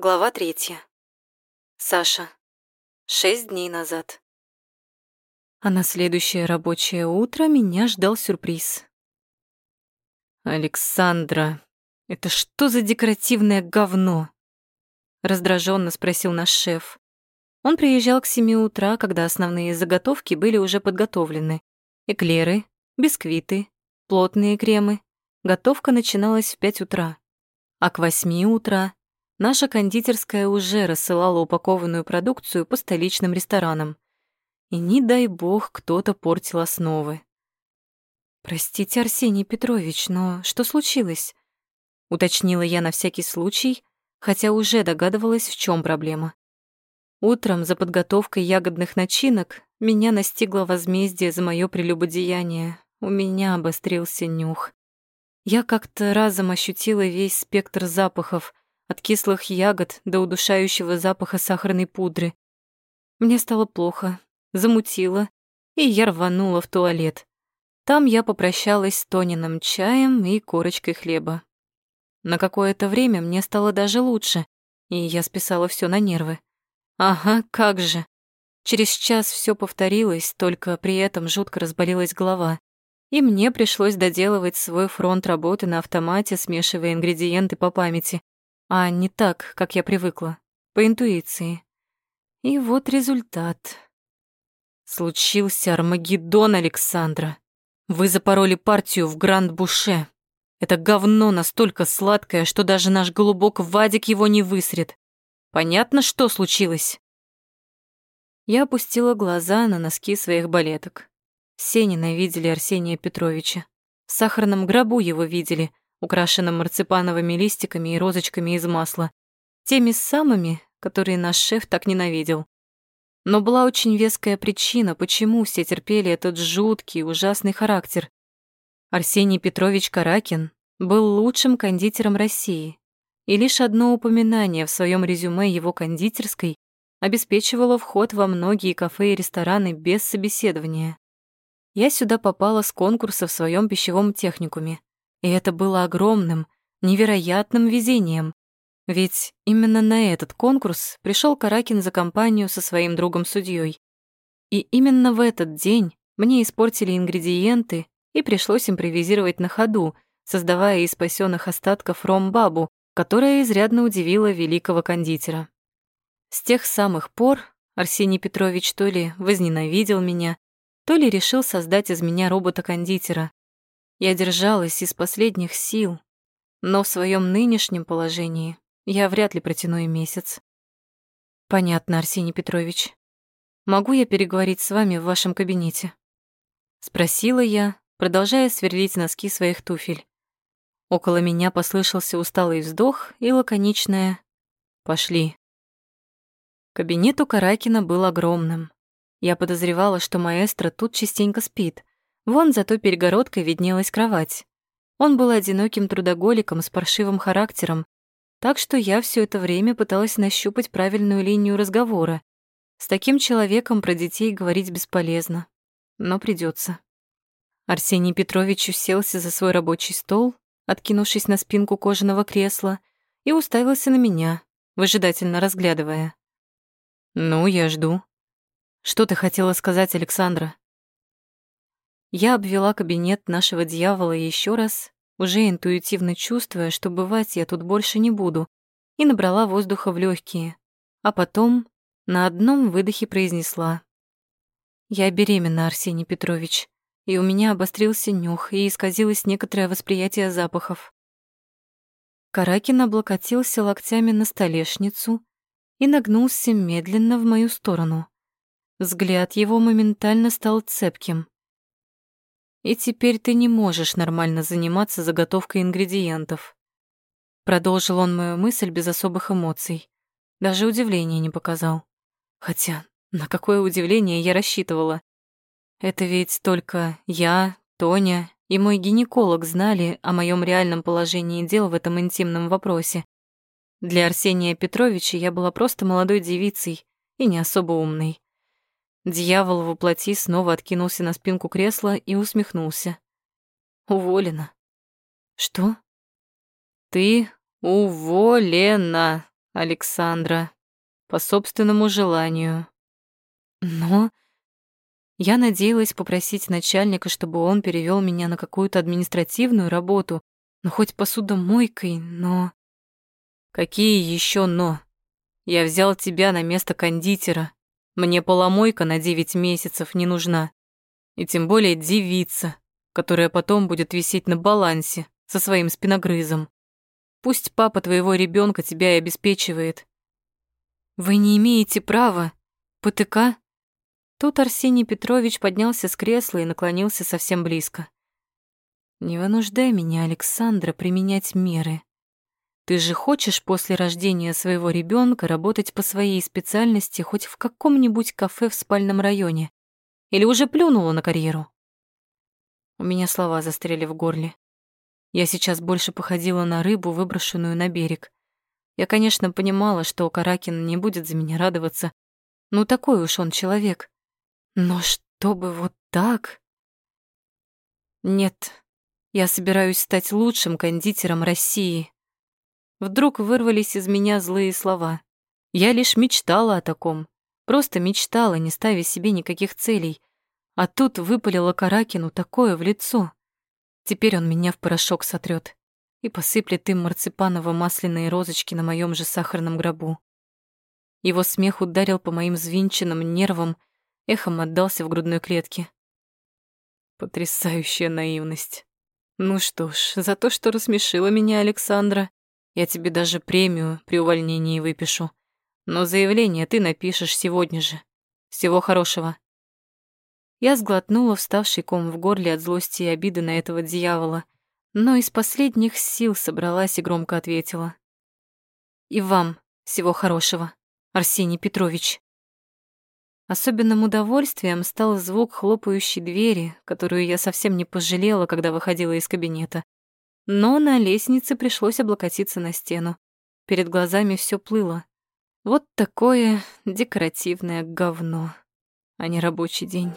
Глава третья. Саша. Шесть дней назад. А на следующее рабочее утро меня ждал сюрприз. «Александра, это что за декоративное говно?» Раздраженно спросил наш шеф. Он приезжал к семи утра, когда основные заготовки были уже подготовлены. Эклеры, бисквиты, плотные кремы. Готовка начиналась в пять утра. А к восьми утра наша кондитерская уже рассылала упакованную продукцию по столичным ресторанам. И не дай бог кто-то портил основы. «Простите, Арсений Петрович, но что случилось?» Уточнила я на всякий случай, хотя уже догадывалась, в чем проблема. Утром за подготовкой ягодных начинок меня настигло возмездие за мое прелюбодеяние. У меня обострился нюх. Я как-то разом ощутила весь спектр запахов, от кислых ягод до удушающего запаха сахарной пудры. Мне стало плохо, замутило, и я рванула в туалет. Там я попрощалась с Тониным чаем и корочкой хлеба. На какое-то время мне стало даже лучше, и я списала все на нервы. Ага, как же. Через час все повторилось, только при этом жутко разболелась голова. И мне пришлось доделывать свой фронт работы на автомате, смешивая ингредиенты по памяти, а не так, как я привыкла, по интуиции. И вот результат. Случился Армагеддон, Александра. Вы запороли партию в Гранд-Буше. Это говно настолько сладкое, что даже наш голубок Вадик его не высрет. Понятно, что случилось?» Я опустила глаза на носки своих балеток. Все ненавидели Арсения Петровича. В сахарном гробу его видели, украшенным марципановыми листиками и розочками из масла. Теми самыми, которые наш шеф так ненавидел. Но была очень веская причина, почему все терпели этот жуткий, ужасный характер. Арсений Петрович Каракин был лучшим кондитером России, и лишь одно упоминание в своем резюме его кондитерской обеспечивало вход во многие кафе и рестораны без собеседования. Я сюда попала с конкурса в своем пищевом техникуме, и это было огромным, невероятным везением. Ведь именно на этот конкурс пришел Каракин за компанию со своим другом судьей. И именно в этот день мне испортили ингредиенты, и пришлось импровизировать на ходу, создавая из спасенных остатков ром-бабу, которая изрядно удивила великого кондитера. С тех самых пор Арсений Петрович то ли возненавидел меня, то ли решил создать из меня робота-кондитера. Я держалась из последних сил, но в своем нынешнем положении я вряд ли протяну и месяц. Понятно, Арсений Петрович. Могу я переговорить с вами в вашем кабинете? Спросила я, продолжая сверлить носки своих туфель. Около меня послышался усталый вздох и лаконичное «Пошли». Кабинет у Каракина был огромным. Я подозревала, что маэстро тут частенько спит. Вон за той перегородкой виднелась кровать. Он был одиноким трудоголиком с паршивым характером, так что я все это время пыталась нащупать правильную линию разговора. С таким человеком про детей говорить бесполезно, но придется. Арсений Петрович уселся за свой рабочий стол, откинувшись на спинку кожаного кресла, и уставился на меня, выжидательно разглядывая. «Ну, я жду. Что ты хотела сказать, Александра?» Я обвела кабинет нашего дьявола еще раз, уже интуитивно чувствуя, что бывать я тут больше не буду, и набрала воздуха в легкие, а потом на одном выдохе произнесла. «Я беременна, Арсений Петрович и у меня обострился нюх и исказилось некоторое восприятие запахов. Каракин облокотился локтями на столешницу и нагнулся медленно в мою сторону. Взгляд его моментально стал цепким. «И теперь ты не можешь нормально заниматься заготовкой ингредиентов». Продолжил он мою мысль без особых эмоций. Даже удивления не показал. Хотя, на какое удивление я рассчитывала. Это ведь только я, Тоня и мой гинеколог знали о моем реальном положении дел в этом интимном вопросе. Для Арсения Петровича я была просто молодой девицей и не особо умной. Дьявол воплоти снова откинулся на спинку кресла и усмехнулся. Уволена. Что? Ты уволена, Александра, по собственному желанию. Но я надеялась попросить начальника, чтобы он перевел меня на какую-то административную работу, ну хоть посудомойкой, но... Какие еще «но»? Я взял тебя на место кондитера. Мне поломойка на девять месяцев не нужна. И тем более девица, которая потом будет висеть на балансе со своим спиногрызом. Пусть папа твоего ребенка тебя и обеспечивает. Вы не имеете права. ПТК? Тут Арсений Петрович поднялся с кресла и наклонился совсем близко. Не вынуждай меня, Александра, применять меры. Ты же хочешь после рождения своего ребенка работать по своей специальности хоть в каком-нибудь кафе в спальном районе? Или уже плюнула на карьеру? У меня слова застряли в горле. Я сейчас больше походила на рыбу, выброшенную на берег. Я, конечно, понимала, что Каракин не будет за меня радоваться. Ну, такой уж он человек. Но чтобы вот так... Нет, я собираюсь стать лучшим кондитером России. Вдруг вырвались из меня злые слова. Я лишь мечтала о таком. Просто мечтала, не ставя себе никаких целей. А тут выпалило Каракину такое в лицо. Теперь он меня в порошок сотрет и посыплет им марципаново-масляные розочки на моем же сахарном гробу. Его смех ударил по моим звинченным нервам, эхом отдался в грудной клетке. Потрясающая наивность. Ну что ж, за то, что рассмешила меня Александра, я тебе даже премию при увольнении выпишу. Но заявление ты напишешь сегодня же. Всего хорошего. Я сглотнула вставший ком в горле от злости и обиды на этого дьявола, но из последних сил собралась и громко ответила. «И вам всего хорошего, Арсений Петрович». Особенным удовольствием стал звук хлопающей двери, которую я совсем не пожалела, когда выходила из кабинета. Но на лестнице пришлось облокотиться на стену. Перед глазами все плыло. Вот такое декоративное говно, а не рабочий день.